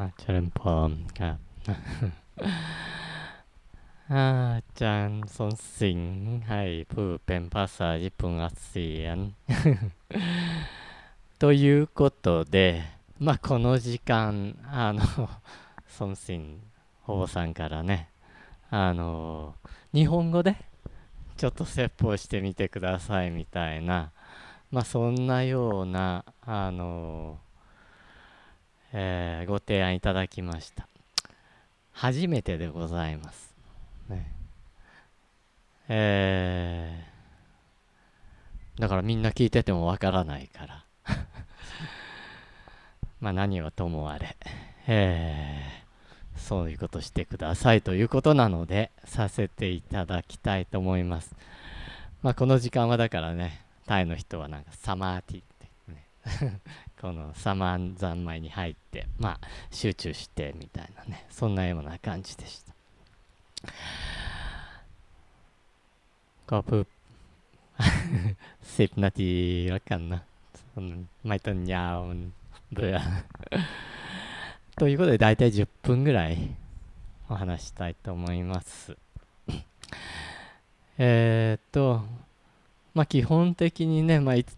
อ่ะเจริญพรครับ อาจารย์สนสิงห์ให้ผู้เป็นภาษาญี่ปุ่นอัดเสียง ということで、まあ、この時間、あの、孫信ほぼさんからね、あの、日本語でちょっと説法してみてくださいみたいな、まあ、そんなような、あの、 えーご提案いただきました。初めてでございます。ね。えーだからみんな聞いててもわからないから。まあ何はともあれ、えーそういうことしてくださいということなので、させていただきたいと思います。まあこの時間はだからね、タイの人はなんかサマーティってね、このサマー三昧に入って、まあ集中してみたいなね、そんなような感じでした。ก็เพิ่ม สิบนาทีแล้วกันนะมันไม่ต้นยาวมันเบื่อ ということで大体10分ぐらいお話したいと思います。えーっと、まあ基本的にね、まあいつ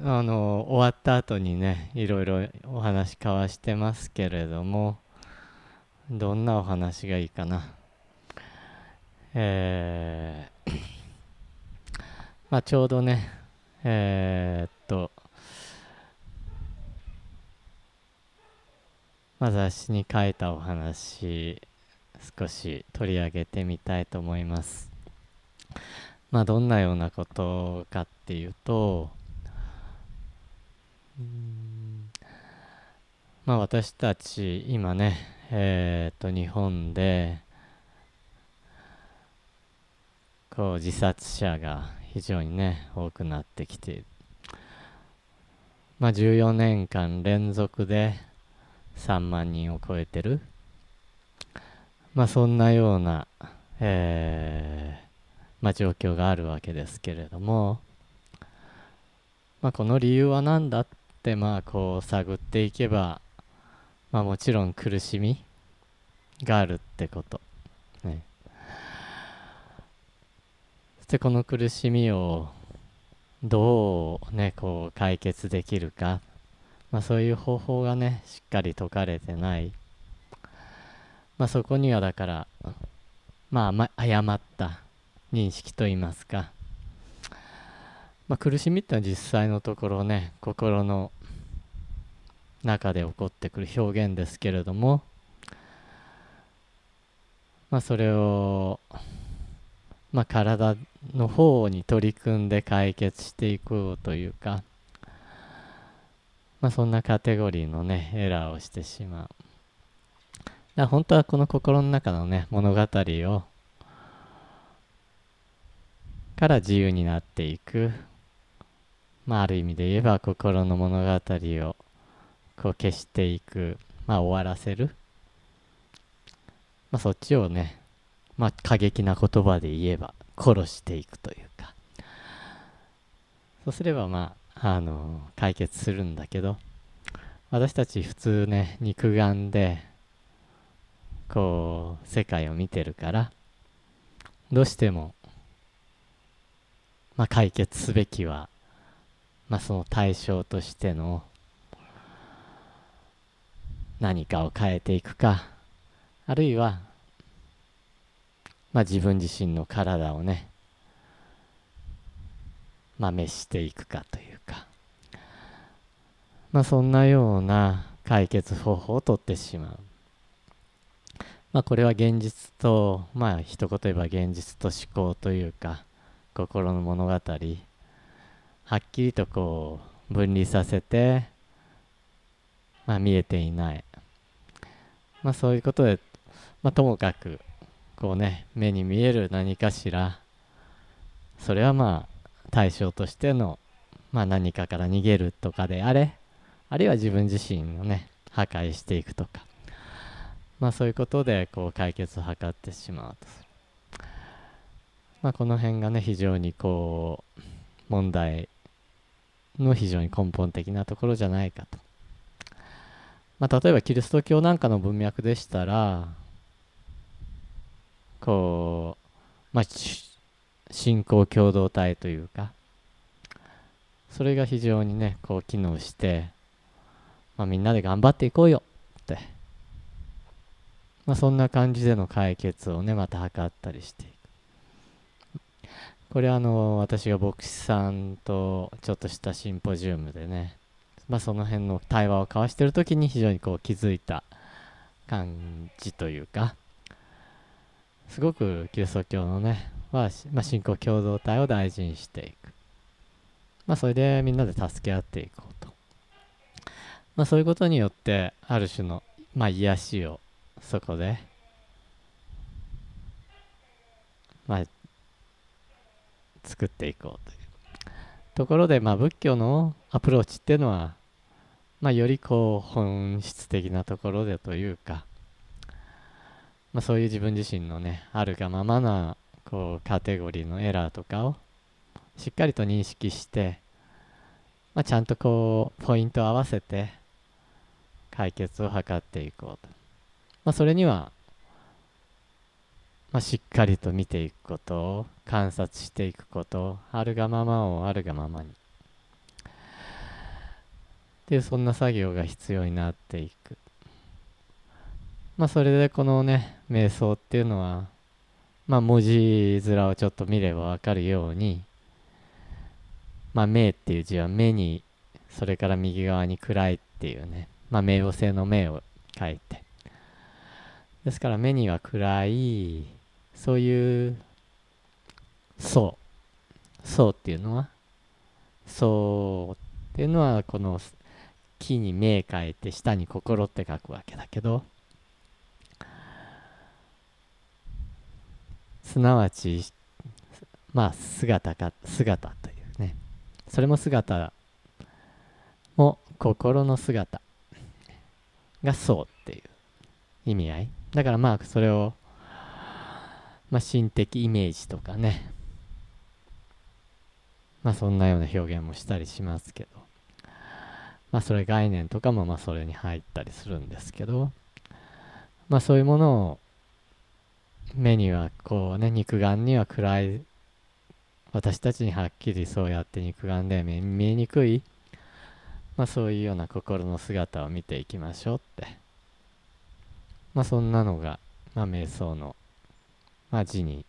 あの終わった後にね、いろいろお話交わしてますけれども、どんなお話がいいかな。えーまあちょうどね、えーっと、まあ雑誌に書いたお話、少し取り上げてみたいと思います。まあどんなようなことかっていうと、まあ私たち今ね、えーっと日本で、こう自殺者が非常にね多くなってきてまあ14年間連続で3万人を超えてる。まあそんなような、えーまあ、状況があるわけですけれどもまあこの理由は何だってまあこう探っていけばまあもちろん苦しみがあるってこと。ね。そしてこの苦しみをどうねこう解決できるか、まあ、そういう方法がねしっかり説かれてない、まあ、そこにはだからまあ誤った認識といいますか、まあ、苦しみってのは実際のところね心の中で起こってくる表現ですけれどもまあそれをまあ、体の方に取り組んで解決していこうというか、まあ、そんなカテゴリーのねエラーをしてしまう。だから本当はこの心の中のね物語をから自由になっていく、まあ、ある意味で言えば心の物語をこう消していく、まあ、終わらせる、まあ、そっちをねまあ、過激な言葉で言えば殺していくというか。そうすればまああの解決するんだけど私たち普通ね肉眼でこう世界を見てるからどうしてもまあ解決すべきはまあその対象としての何かを変えていくかあるいはまあ、自分自身の体をね、まあ、召していくかというか、まあ、そんなような解決方法をとってしまう。まあ、これは現実と、まあ、一言言えば現実と思考というか、心の物語、はっきりとこう、分離させて、まあ、見えていない。まあ、そういうことで、まあ、ともかく、こうね目に見える何かしらそれはまあ対象としての、まあ、何かから逃げるとかであれあるいは自分自身をね破壊していくとかまあそういうことでこう解決を図ってしまうとする。まあこの辺がね非常にこう問題の非常に根本的なところじゃないかと。まあ、例えばキリスト教なんかの文脈でしたらこう、まあ、信仰共同体というかそれが非常にねこう機能して、まあ、みんなで頑張っていこうよって、まあ、そんな感じでの解決をねまた図ったりしていく。これはあの私が牧師さんとちょっとしたシンポジウムでね、まあ、その辺の対話を交わしてる時に非常にこう気づいた感じというか。すごくキリスト教のねは、まあ、信仰共同体を大事にしていく。まあそれでみんなで助け合っていこうと。まあそういうことによってある種のまあ癒しをそこでまあ作っていこうという。ところで、まあ、仏教のアプローチっていうのは、まあ、よりこう本質的なところでというか、まあ、そういう自分自身のねあるがままなこうカテゴリーのエラーとかをしっかりと認識して、まあ、ちゃんとこうポイントを合わせて解決を図っていこうと、まあ、それにはまあ、しっかりと見ていくことを観察していくことあるがままをあるがままに。っていうそんな作業が必要になっていく。まあそれでこのね瞑想っていうのはまあ文字面をちょっと見ればわかるようにまあ目っていう字は目にそれから右側に暗いっていうねまあ冥王星の目を書いて。ですから目には暗いそういう層。層っていうのは？層っていうのはこの木に目変えて下に心って書くわけだけどすなわちまあ姿か姿というね。それも姿も心の姿がそうっていう意味合い。だからまあそれをまあ、心的イメージとかね、まあ、そんなような表現もしたりしますけど、まあ、それ概念とかもまあそれに入ったりするんですけど、まあ、そういうものを目にはこうね肉眼には暗い私たちにはっきりそうやって肉眼で見えにくい、まあ、そういうような心の姿を見ていきましょうって、まあ、そんなのが、まあ、瞑想のまあ、字に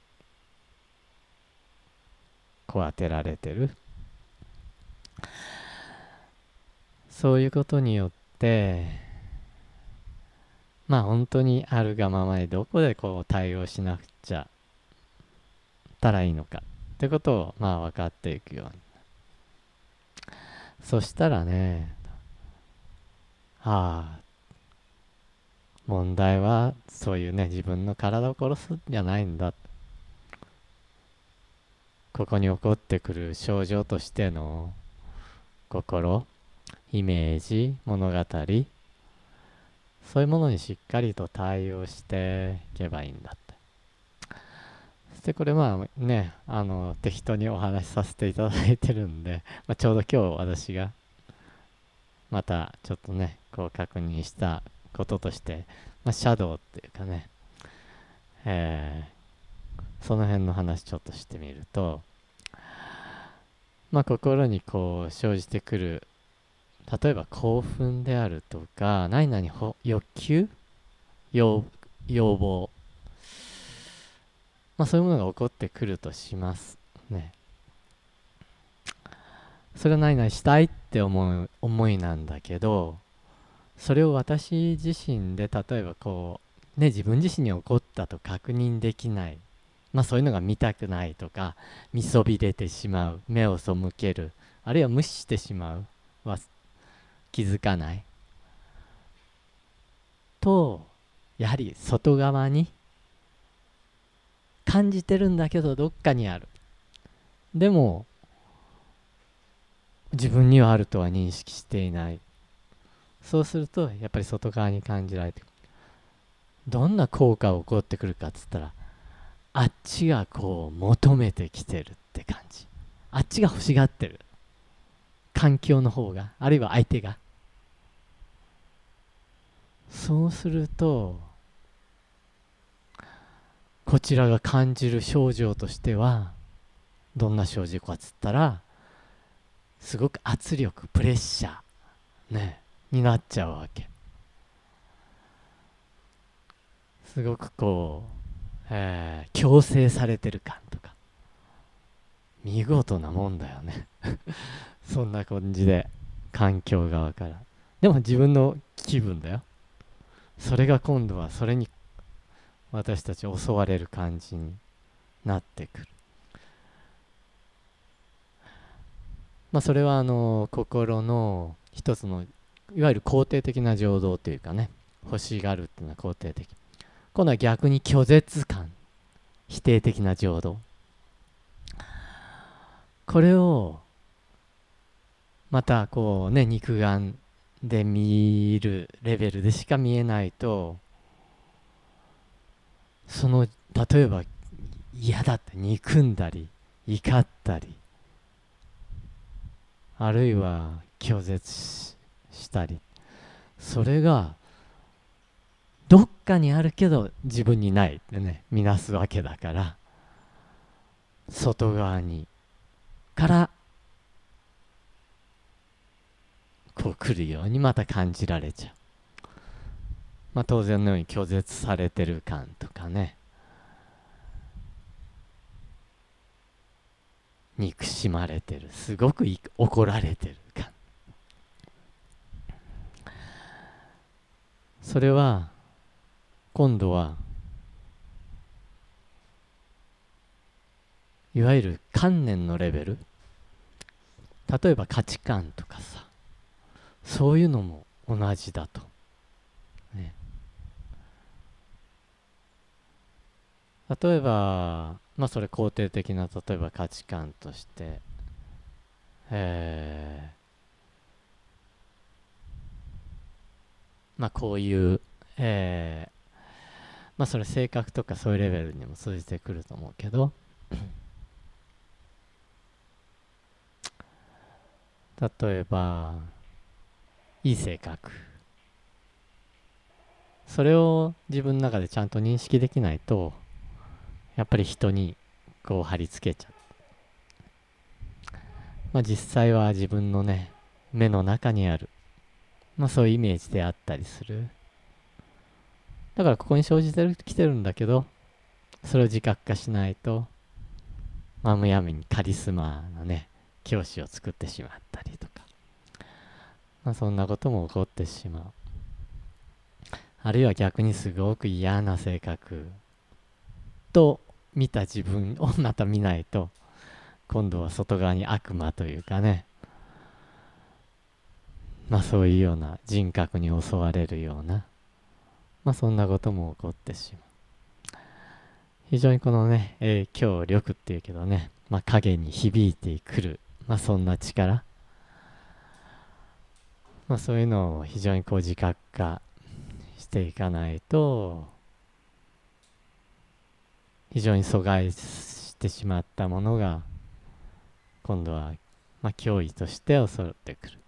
こう当てられてる。そういうことによってまあ本当にあるがままでどこでこう対応しなくちゃたらいいのかってことをまあ分かっていくようにそしたらねああ問題はそういうね自分の体を殺すんじゃないんだ。ここに起こってくる症状としての心イメージ物語。そういうものにしっかりと対応していけばいいんだって。そしてこれまあねあの適当にお話しさせていただいてるんで、まあ、ちょうど今日私がまたちょっとねこう確認したこととして、まあ、シャドウっていうかね、えー、その辺の話ちょっとしてみると、まあ、心にこう生じてくる例えば興奮であるとか何々欲求？要望？まあそういうものが起こってくるとしますね。それは何々したいって思う思いなんだけどそれを私自身で例えばこうね自分自身に起こったと確認できない。まあそういうのが見たくないとか見そびれてしまう。目を背ける。あるいは無視してしまう。気づかない？とやはり外側に感じてるんだけどどっかにある。でも自分にはあるとは認識していない。そうするとやっぱり外側に感じられてどんな効果が起こってくるかっつったらあっちがこう求めてきてるって感じ。あっちが欲しがってる。環境の方があるいは相手が。そうするとこちらが感じる症状としてはどんな症状かっつったらすごく圧力プレッシャーねになっちゃうわけ。すごくこう、えー、強制されてる感とか。見事なもんだよね。そんな感じで環境側から。でも自分の気分だよ。それが今度はそれに私たち襲われる感じになってくる。まあそれはあの心の一つのいわゆる肯定的な情動というかね。欲しがるっていうのは肯定的。今度は逆に拒絶感。否定的な情動。これをまたこうね肉眼で見るレベルでしか見えないとその例えば嫌だって憎んだり怒ったりあるいは拒絶したりそれがどっかにあるけど自分にないってね見なすわけだから外側にからこう来るようにまた感じられちゃう。まあ当然のように拒絶されてる感とかね。憎しまれてる。すごく怒られてる感。それは今度はいわゆる観念のレベル例えば価値観とかさそういうのも同じだと、ね、例えばまあそれ肯定的な例えば価値観としてえー、まあこういう、えー、まあそれ性格とかそういうレベルにも通じてくると思うけど。例えばいい性格。それを自分の中でちゃんと認識できないとやっぱり人にこう貼り付けちゃう。まあ実際は自分のね目の中にある。まあそういうイメージであったりする。だからここに生じてる来てるんだけどそれを自覚化しないとまあむやみにカリスマのね教師を作ってしまったりとか。まあ、そんなことも起こってしまう。あるいは逆にすごく嫌な性格。と見た自分をまた見ないと今度は外側に悪魔というかね。まあそういうような人格に襲われるような。まあそんなことも起こってしまう。非常にこのね影響力っていうけどね。まあ影に響いてくる。まあそんな力まあ、そういうのを非常にこう自覚化していかないと非常に阻害してしまったものが今度は、まあ、脅威として襲ってくる。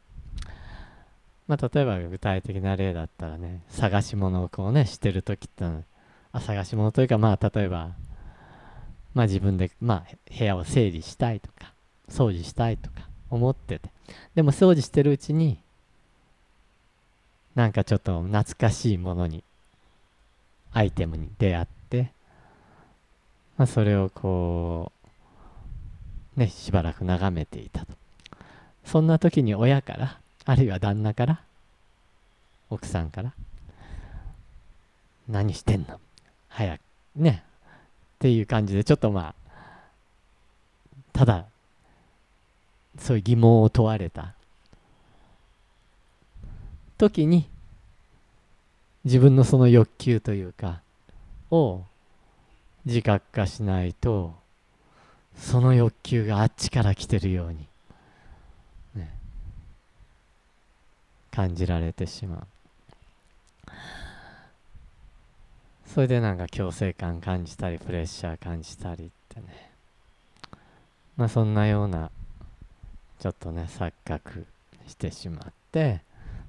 まあ、例えば具体的な例だったらね探し物をこうねしてる時ってあ探し物というかまあ例えばまあ自分でまあ部屋を整理したいとか掃除したいとか思ってて。でも掃除してるうちになんかちょっと懐かしいものにアイテムに出会って、まあ、それをこうねしばらく眺めていたと。そんな時に親からあるいは旦那から奥さんから何してんの？早くね。っていう感じでちょっとまあただそういう疑問を問われた。時に自分のその欲求というかを自覚化しないとその欲求があっちから来てるように、ね、感じられてしまう。それでなんか強制感感じたりプレッシャー感じたりってね。まあそんなようなちょっとね錯覚してしまって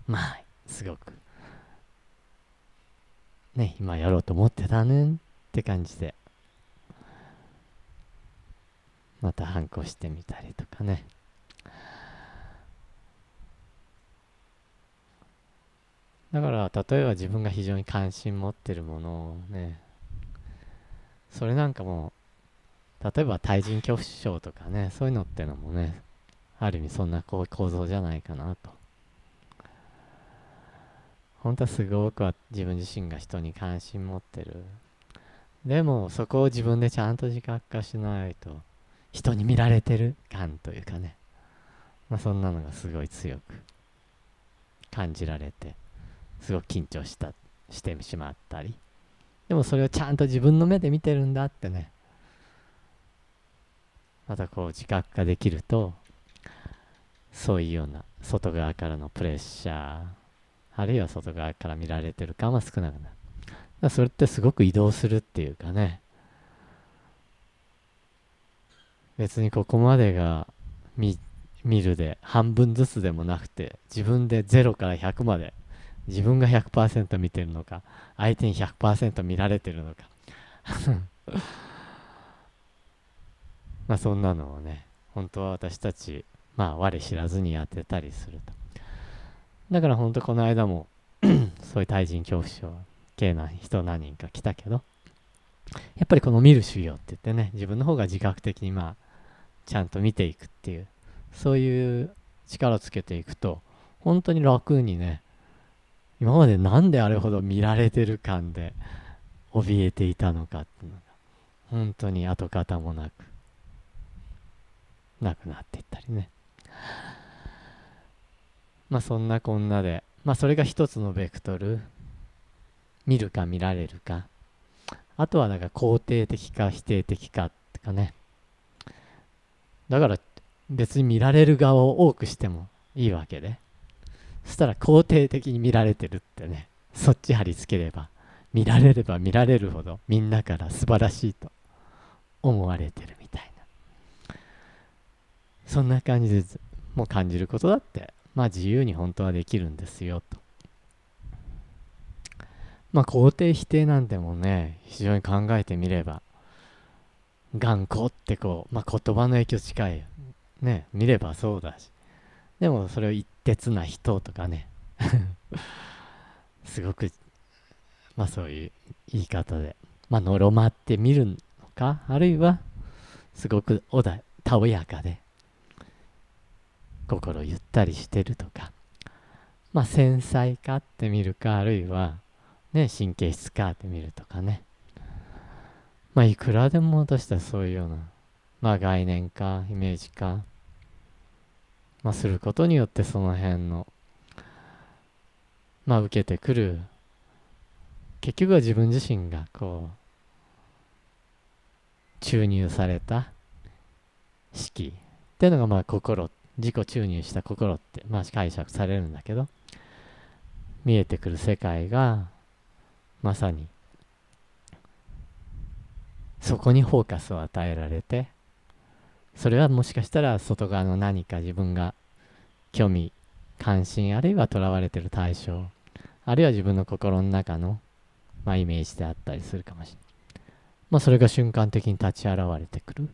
まあすごくね今やろうと思ってたねんって感じでまた反抗してみたりとかね。だから例えば自分が非常に関心持ってるものをねそれなんかも例えば対人恐怖症とかねそういうのってのもねある意味そんな構造じゃないかなと。本当はすごくは自分自身が人に関心持ってる。でもそこを自分でちゃんと自覚化しないと人に見られてる感というかね。まあそんなのがすごい強く感じられてすごく緊張したしてしまったり。でもそれをちゃんと自分の目で見てるんだってね。またこう自覚化できるとそういうような外側からのプレッシャーあるいは外側から見られてる感は少なくなる。それってすごく移動するっていうかね。別にここまでが見見るで半分ずつでもなくて自分で0から100まで自分が100%見てるのか相手に100%見られてるのか。まあそんなのをね本当は私たちまあ我知らずにやってたりすると。だから本当この間も そういう対人恐怖症系な人何人か来たけどやっぱりこの見る修行って言ってね自分の方が自覚的にまあちゃんと見ていくっていうそういう力をつけていくと本当に楽にね今までなんであれほど見られてる感で怯えていたのかっていうのが本当に跡形もなくなくなっていったりね。まあそんなこんなで。まあそれが一つのベクトル。見るか見られるか。あとはなんか肯定的か否定的かとかね。だから別に見られる側を多くしてもいいわけで。そしたら肯定的に見られてるってね。そっち貼り付ければ見られれば見られるほどみんなから素晴らしいと思われてるみたいな。そんな感じでもう感じることだってまあ自由に本当はできるんですよと。まあ肯定否定なんてもね非常に考えてみれば頑固ってこうまあ言葉の影響近いね見ればそうだしでもそれを一徹な人とかね すごくまあそういう言い方でまあのろまってみるのかあるいはすごくおだたおやかで心ゆったりしてるとかまあ繊細かってみるかあるいはね神経質かってみるとかね。まあいくらでも私たちそういうようなまあ概念かイメージかまあ、することによってその辺の、まあ、受けてくる結局は自分自身がこう注入された式っていうのがまあ心自己注入した心ってまあ解釈されるんだけど見えてくる世界がまさにそこにフォーカスを与えられてそれはもしかしたら外側の何か自分が興味関心あるいはとらわれてる対象あるいは自分の心の中の、まあ、イメージであったりするかもしれない。まあそれが瞬間的に立ち現れてくる。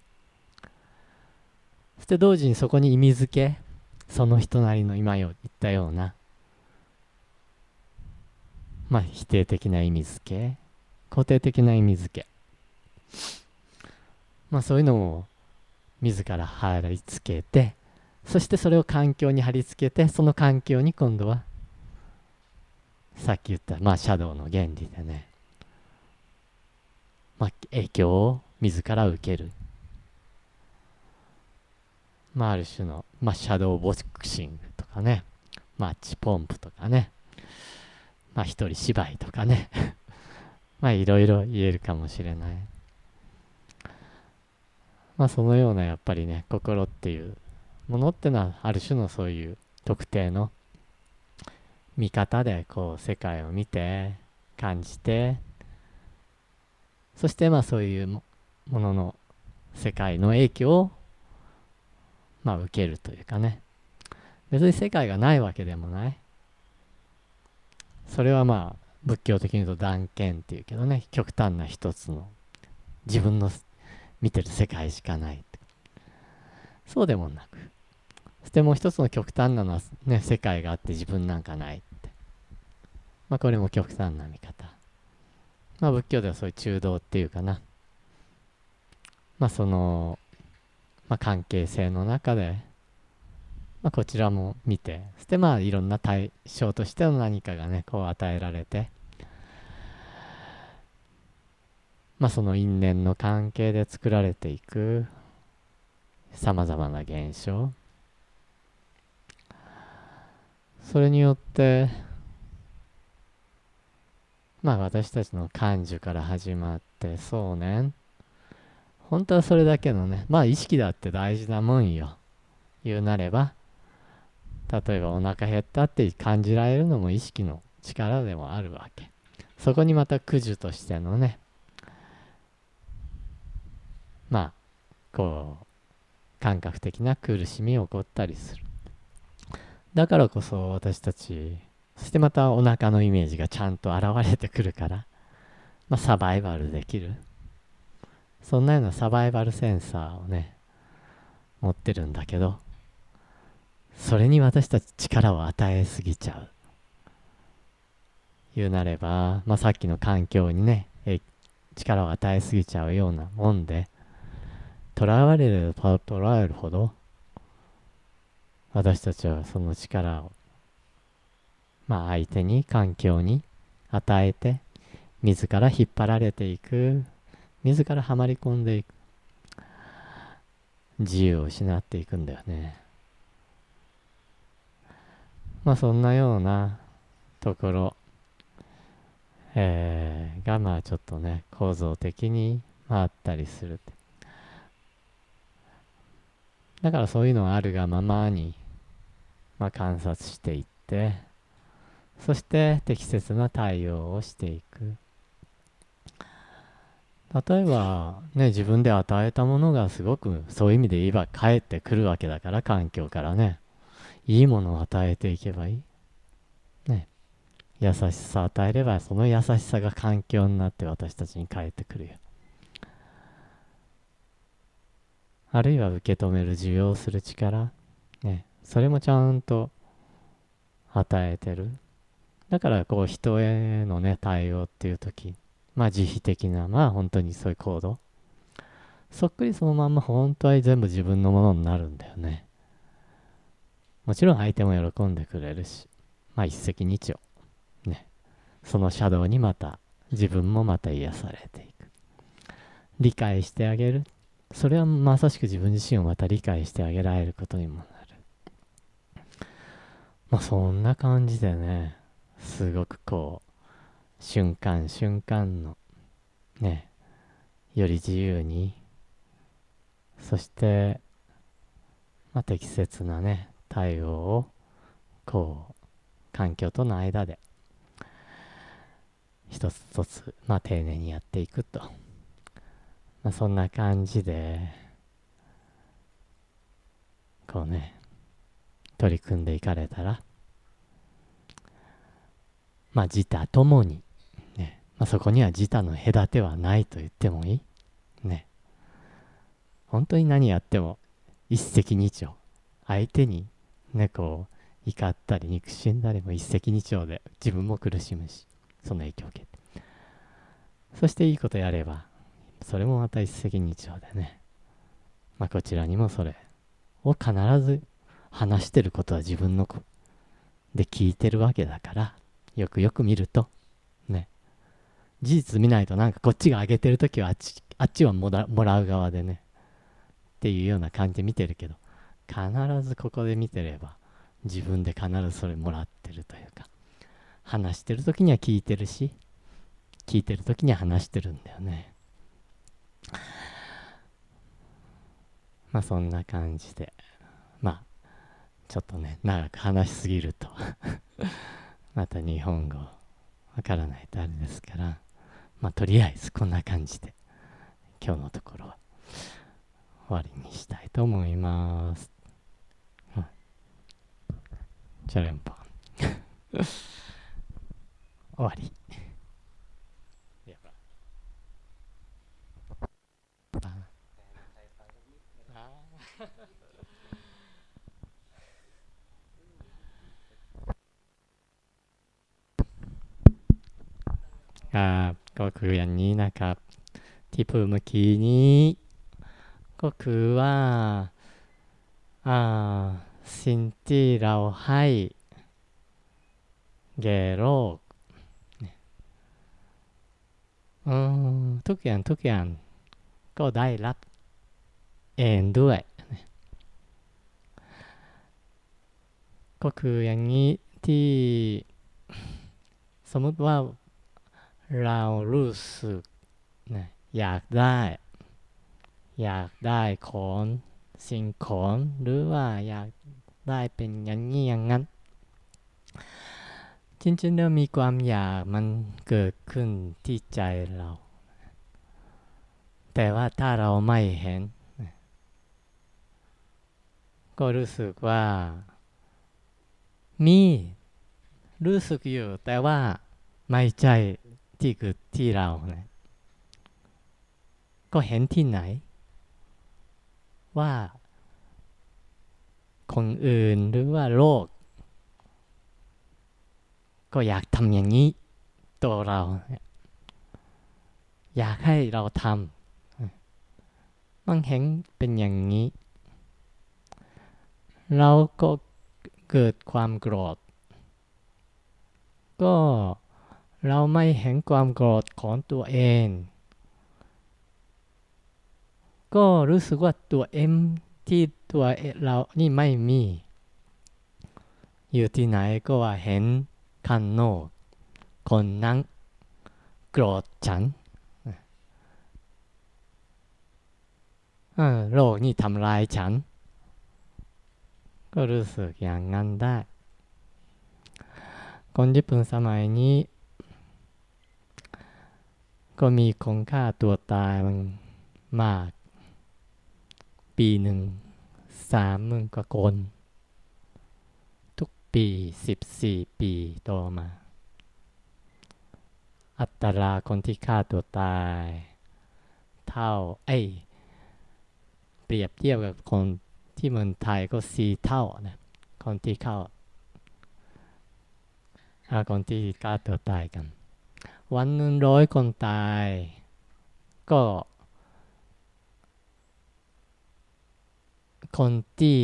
そして同時にそこに意味づけその人なりの今言ったようなまあ否定的な意味づけ肯定的な意味づけ。まあそういうのを自ら貼り付けてそしてそれを環境に貼り付けてその環境に今度はさっき言ったまあシャドウの原理でねまあ影響を自ら受ける。まあある種のまあシャドウボクシングとかね。マッチポンプとかね。まあ一人芝居とかね。まあいろいろ言えるかもしれない。まあそのようなやっぱりね心っていうものってのはある種のそういう特定の見方でこう世界を見て感じて。そしてまあそういうものの世界の影響をまあ受けるというかね。別に世界がないわけでもない。それはまあ仏教的に言うと断見っていうけどね。極端な一つの自分の見てる世界しかない。そうでもなくそしてもう一つの極端なのはね世界があって自分なんかないって。まあこれも極端な見方。まあ仏教ではそういう中道っていうかな。まあそのまあ関係性の中でまあ、こちらも見てそしてまあいろんな対象としての何かがねこう与えられてまあその因縁の関係で作られていくさまざまな現象。それによってまあ私たちの感受から始まってそうね本当はそれだけのねまあ意識だって大事なもんよ。言うなれば。例えばお腹減ったって感じられるのも意識の力でもあるわけ。そこにまた九十としてのね。まあこう感覚的な苦しみを起こったりする。だからこそ私たちそしてまたお腹のイメージがちゃんと現れてくるから。まあサバイバルできる。そんなようなサバイバルセンサーをね持ってるんだけどそれに私たち力を与えすぎちゃう。言うなれば、まあ、さっきの環境にね、力を与えすぎちゃうようなもんで、囚われるとらえるほど、私たちはその力を、まあ相手に、環境に与えて、自ら引っ張られていく、自らはまり込んでいく。自由を失っていくんだよね。まあそんなようなところ、えー、がまあちょっとね構造的に、あ、ったりするだからそういうのがあるがままに、まあ、観察していってそして適切な対応をしていく例えばね自分で与えたものがすごくそういう意味で言えば返ってくるわけだから環境からねいいものを与えていけばいい。ね。優しさを与えれば、その優しさが環境になって私たちに返ってくるよ。あるいは受け止める、受容する力。ね。それもちゃんと与えてる。だから、こう、人へのね、対応っていう時、まあ、慈悲的な、まあ、本当にそういう行動。そっくりそのまんま本当は全部自分のものになるんだよね。もちろん相手も喜んでくれるし、まあ一石二鳥。ね。そのシャドウにまた自分もまた癒されていく。理解してあげる。それはまさしく自分自身をまた理解してあげられることにもなる。まあそんな感じでね、すごくこう、瞬間瞬間の、ね、より自由に、そして、まあ適切なね、対応をこう環境との間で一つ一つ、まあ、丁寧にやっていくと、まあ、そんな感じでこうね取り組んでいかれたらまあ自他ともに、まあ、そこには自他の隔てはないと言ってもいい。ね。本当に何やっても一石二鳥。相手にね、こう、怒ったり憎しんだりも一石二鳥で自分も苦しむし、その影響を受けて。そしていいことやれば、それもまた一石二鳥でね、まあこちらにもそれを必ず話してることは自分の子で聞いてるわけだから、よくよく見ると、事実見ないとなんかこっちが上げてるときはあっち、あっちはもらう側でね、っていうような感じで見てるけど、必ずここで見てれば自分で必ずそれもらってるというか話してる時には聞いてるし聞いてる時には話してるんだよね。まあそんな感じで。まあちょっとね長く話しすぎると。また日本語わからないとあれですから。まあとりあえずこんな感じで今日のところは終わりにしたいと思います。チャレンパ 終わり。 ก็ออย่างนี้นะครับ ที่พูดเมื่อกี้นี้ ก็คือว่าสิ่งที่เราให้แก่โลกทุกอย่างทุกอย่างก็ได้รับเองด้วย ก็คืออย่างนี้ที่สมมติว่า เรารู้สึกนะอยากได้ อยากได้ของสิ่งของหรือว่าอยากได้เป็นอย่างนี้อย่างนั้น จริงๆแล้วมีความอยากมันเกิดขึ้นที่ใจเรา แต่ว่าถ้าเราไม่เห็น ก็รู้สึกว่า มี รู้สึกอยู่ แต่ว่าไม่ใช่ ที่เกิดที่เรานะก็เห็นที่ไหน ว่าคนอื่นหรือว่าโลก ก็อยากทำอย่างนี้ตัวเรา อยากให้เราทำมันเห็นเป็นอย่างนี้ เราก็เกิดความโกรธก็ เราไม่เห็นความโกรธของตัวเอง ก็รู้สึกว่าตัวเอ็มที่ตัวเรานี่ไม่มี อยู่ที่ไหนก็ว่าเห็นข้างนอกคนนั้นโกรธฉันโลกนี่ทำลายฉัน ก็รู้สึกอย่างนั้นได้คนญี่ปุ่นสมัยนี้ ก็มีคนฆ่าตัวตายมันมาก ปีหนึ่งสามหมื่นกว่าคน ทุกปีสิบสี่ปีต่อมา อัตราคนที่ฆ่าตัวตาย เท่าไอ้เปรียบเทียบกับคนที่เมืองไทยก็สี่เท่านะคนที่เข้าคนที่ฆ่าตัวตายกัน วันหนึ่งร้อยคนตาย ก็คนที่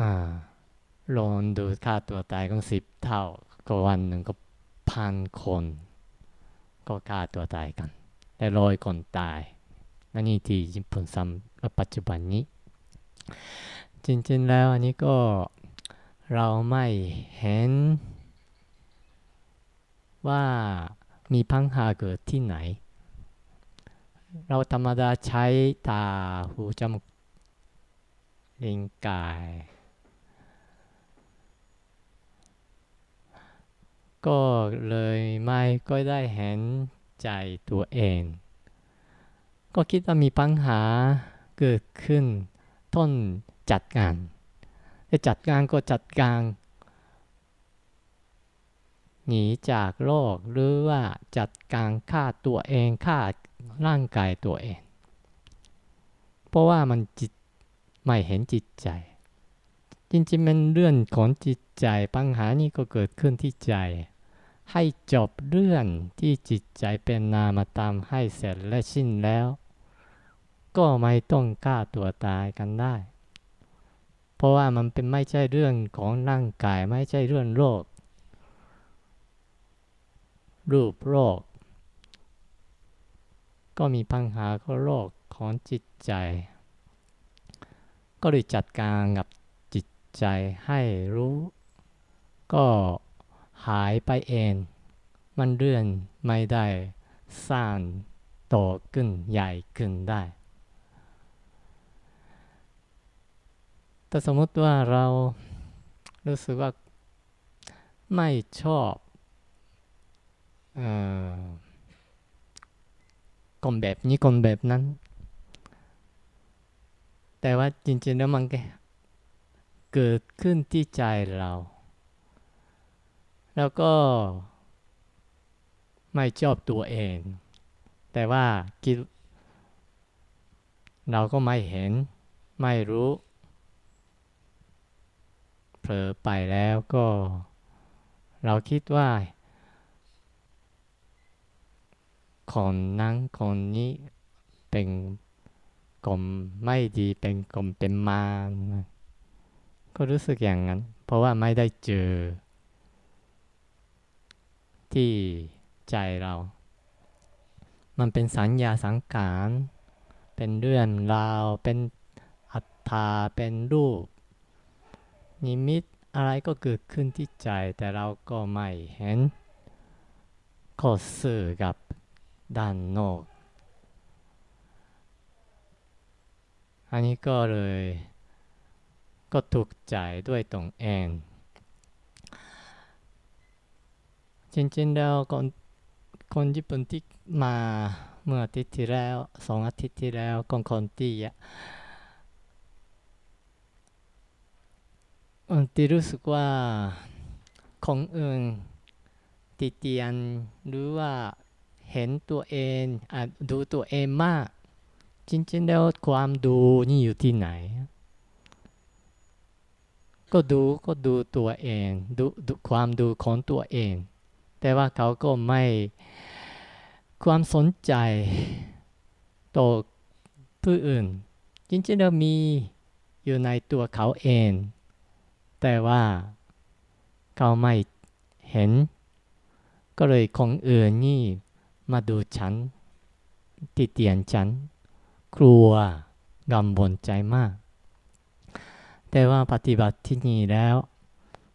อ่าลองดูค่าตัวตายก็สิบเท่า ก็วันหนึ่งก็พันคน ก็ฆ่าตัวตายกัน แต่ร้อยคนตายนั่นนี่ที่ญี่ปุ่นซ้ำปัจจุบันนี้ จริงๆแล้วอันนี้ก็เราไม่เห็น ว่ามีพังหาเกิดที่ไหน เราธรรมดาใช้ตาหูจมูกลิ้นกาย ก็เลยไม่ก็ได้เห็นใจตัวเอง ก็คิดว่ามีปัญหาเกิดขึ้น ต้นจัดการจัดการก็จัดการ หนีจากโลกหรือว่าจัดการฆ่าตัวเองฆ่าร่างกายตัวเอง เพราะว่ามันจิตไม่เห็นจิตใจ จริงๆเป็นเรื่องของจิตใจปัญหานี้ก็เกิดขึ้นที่ใจ ให้จบเรื่องที่จิตใจเป็นนามตามให้เสร็จและสิ้นแล้ว ก็ไม่ต้องฆ่าตัวตายกันได้ เพราะว่ามันเป็นไม่ใช่เรื่องของร่างกายไม่ใช่เรื่องโลก รูปโรค ก็มีปัญหาก็โรคของจิตใจ ก็เลยจัดการกับจิตใจให้รู้ ก็หายไปเอง มันเรื่อนไม่ได้สร้างโตขึ้นใหญ่ขึ้นได้ แต่สมมติว่าเรารู้สึกว่าไม่ชอบ คนแบบนี้คนแบบนั้น แต่ว่าจริงๆแล้วมันเกิดขึ้นที่ใจเรา แล้วก็ไม่ชอบตัวเอง แต่ว่าคิดเราก็ไม่เห็นไม่รู้ เผลอไปแล้วก็ เราคิดว่า คนนั้นคนนี้เป็นกลมไม่ดีเป็นกลมเป็นมารก็รู้สึกอย่างนั้น เพราะว่าไม่ได้เจอ ที่ใจเรา มันเป็นสัญญาสังขารเป็นเรื่องราวเป็นอัตตาเป็นรูป นิมิตอะไรก็เกิดขึ้นที่ใจแต่เราก็ไม่เห็นก็สื่อกับ ด้านนอก อันนี้ก็เลยก็ถูกใจด้วยตรงเองจริงๆแล้วคนคนญี่ปุ่นที่มาเมื่ออาทิตย์ที่แล้วสองอาทิตย์ที่แล้วคนคนที่ที่รู้สึกว่าของอื่นติเตียนหรือว่า เห็นตัวเองอดูตัวเองมาก จริงๆแล้วความดูนี่อยู่ที่ไหน ก็ดูก็ดูตัวเองดูดูความดูของตัวเอง แต่ว่าเขาก็ไม่ความสนใจต่อผู้อื่น จริงๆแล้วมีอยู่ในตัวเขาเอง แต่ว่าเขาไม่เห็น ก็เลยคนอื่นนี่ มาดูฉัน ติเตียนฉัน กลัวกังวลใจมาก แต่ว่าปฏิบัติที่นี่แล้ว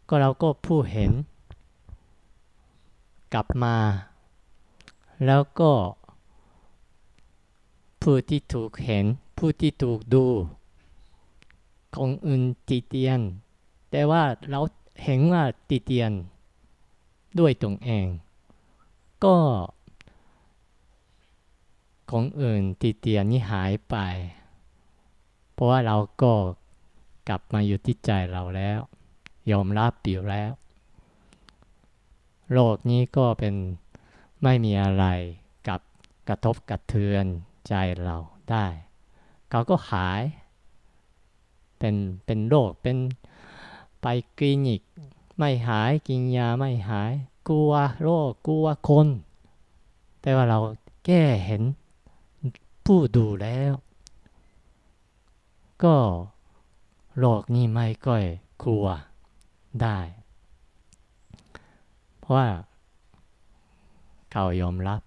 ก็เราก็ผู้เห็น กลับมา แล้วก็ผู้ที่ถูกเห็น ผู้ที่ถูกดูของอื่นติเตียน แต่ว่าเราเห็นว่าติเตียน ด้วยตรงเอง ก็ ของอื่นติเตียนนี่หายไป เพราะว่าเราก็กลับมาอยู่ที่ใจเราแล้ว ยอมรับอยู่แล้ว โลกนี้ก็เป็นไม่มีอะไรกับกระทบกระเทือนใจเราได้ เขาก็หาย เป็นเป็นโรคเป็นไปคลินิก ไม่หายกินยาไม่หาย กลัวโรคกลัวคน แต่ว่าเราแก้เห็น ผู้ดูแล้ว ก็โลกนี้ไม่ก่อยกลัวได้ เพราะว่าเขายอมรับ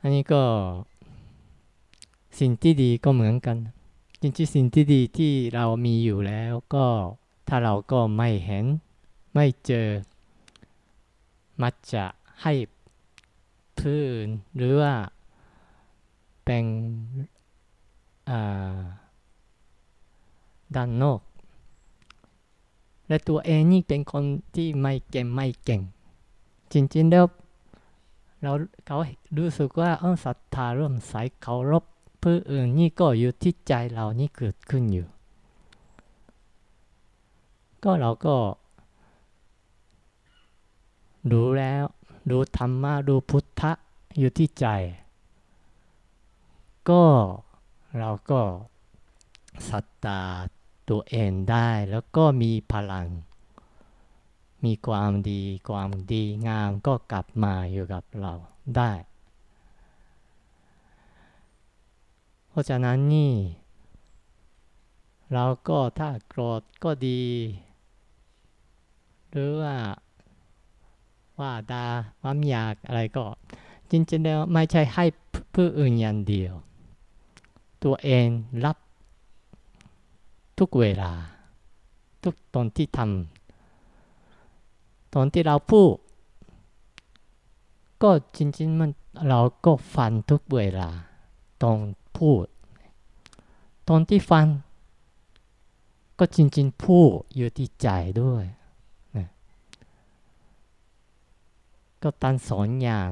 อันนี้ก็สิ่งที่ดีก็เหมือนกัน จริงๆสิ่งที่ดีที่เรามีอยู่แล้วก็ถ้าเราก็ไม่เห็นไม่เจอ มักจะให้พื้นหรือว่า เป็นด้านนอก และตัวเองนี่เป็นคนที่ไม่เก่งไม่เก่ง จริงๆแล้วเราเขารู้สึกว่าเออศรัทธาร่วมสายเคารพผู้อื่นนี่ก็อยู่ที่ใจเรานี่เกิดขึ้นอยู่ ก็เราก็ดูแล้วดูธรรมะดูพุทธะอยู่ที่ใจ ก็เราก็ศรัทธาตัวเองได้ แล้วก็มีพลัง มีความดีความดีงามก็กลับมาอยู่กับเราได้ เพราะฉะนั้นนี่ เราก็ถ้าโกรธก็ดี หรือว่าว่าดาความอยากอะไรก็ จริงๆแล้วไม่ใช่ให้ผู้อื่นอย่างเดียว ตัวเองรับทุกเวลา ทุกตอนที่ทำตอนที่เราพูด ก็จริงๆมันเราก็ฟันทุกเวลา ตอนพูด ตอนที่ฟัน ก็จริงๆพูดอยู่ที่ใจด้วยก็ตันสอนอย่าง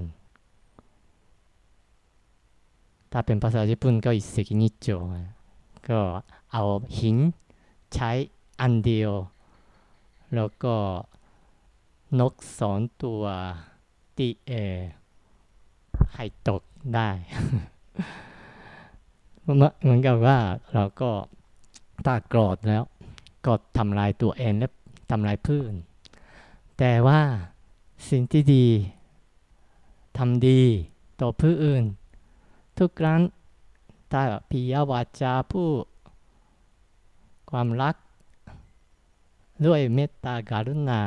ถ้าเป็นภาษาญี่ปุ่นก็อิเซกินิโจก็เอาหินใช้อันเดียว แล้วก็นกสองตัวตีเอให้ตกได้เหมือนกับว่าเราก็ถ้ากรธแล้วก็ทำลายตัวเองและทำลายพืชแต่ว่าสิ่งที่ดีทำดีต่อผู้อื่น ทุกครั้งถ้าพิยวาจาผู้ความรัก ด้วยเมตตาการุณา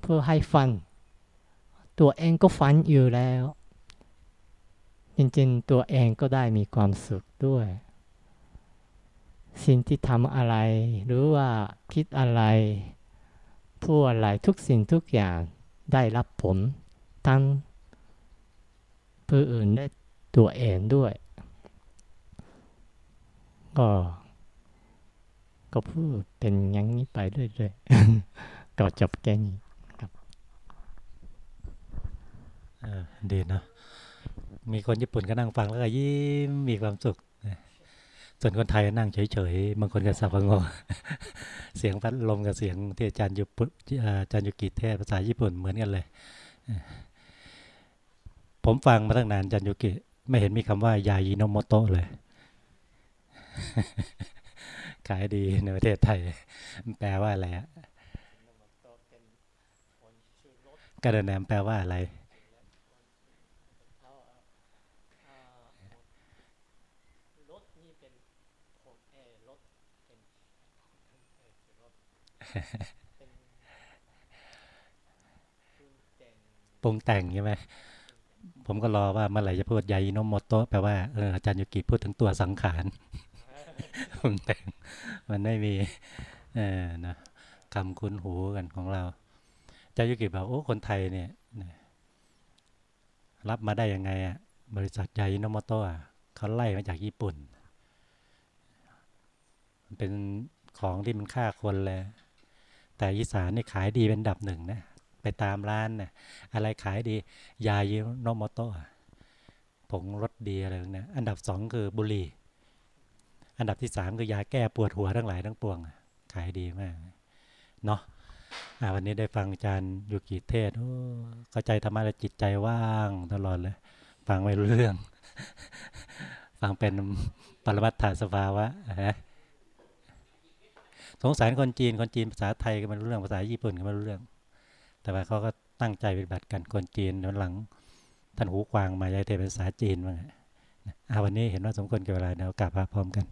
เพื่อให้ฟัน ตัวเองก็ฟันอยู่แล้ว จริงๆ ตัวเองก็ได้มีความสุขด้วย สิ่งที่ทำอะไร หรือว่าคิดอะไรพูดอะไรทุกสิ่งทุกอย่างได้รับผลทั้งผู้อื่นและ ตัวเองด้วย ก็ ก็พูดเป็นอย่างนี้ไปเรื่อยๆก็จบแค่นี้ครับเออดีเนาะมีคนญี่ปุ่นก็นั่งฟังแล้วก็ยิ้มมีความสุขส่วนคนไทยนั่งเฉยๆ บางคนก็สับงงเสียงพัดลมกับเสียงที่อาจารย์ยุปอาจารย์ยุกิเทศภาษาญี่ปุ่นเหมือนกันเลย ผมฟังมาตั้งนานอาจารย์ยุกิ ไม่เห็นมีคำว่ายายิโนโมโตะเลย ขายดีในประเทศไทยมันแปลว่าอะไรอะกระเดนแนมแปลว่าอะไรรถนี่เป็นผมเออรถเป็นเป็นรถเป็นคุณแต่งปรุงแต่งใช่ไหม ผมก็รอว่าเมื่อไหร่จะพูดยายิโนโมโตะแปลว่าเอออาจารย์ยุกิพูดถึงตัวสังขารปรุงแต่งมันไม่มีเออนะคำคุ้นหูกันของเราอาจารย์ยุกิบอกโอ้คนไทยเนี่ยรับมาได้ยังไงอะบริษัทยายิโนโมโตะเขาไล่มาจากญี่ปุ่น มันเป็นของที่มันฆ่าคนเลยแต่อีสานนี่ขายดีเป็นดับหนึ่งนะ ไปตามร้านนะอะไรขายดี ยาเยโนโมโตะผงรสดีอะไรเนี้ยอันดับสองคือบุหรี่ อันดับที่สามคือยาแก้ปวดหัวทั้งหลายทั้งปวง ขายดีมาก เนาะวันนี้ได้ฟังอาจารย์ยุกิเทศโอ้เข้าใจธรรมะแล้วจิตใจว่างตลอดเลย ฟังไม่รู้เรื่อง ฟังเป็นปรมัตถสภาวะฮะสงสารคนจีน คนจีนภาษาไทยก็ไม่รู้เรื่อง ภาษาญี่ปุ่นก็ไม่รู้เรื่อง แต่ว่าเขาก็ตั้งใจปฏิบัติกันคนจีนนหลัง ท่านหูกวางมายายเทเป็นภาษาจีนบ้างอะอะวันนี้เห็นว่าสมควรกับเวลาเดี๋ยวกลับมาพร้อมกัน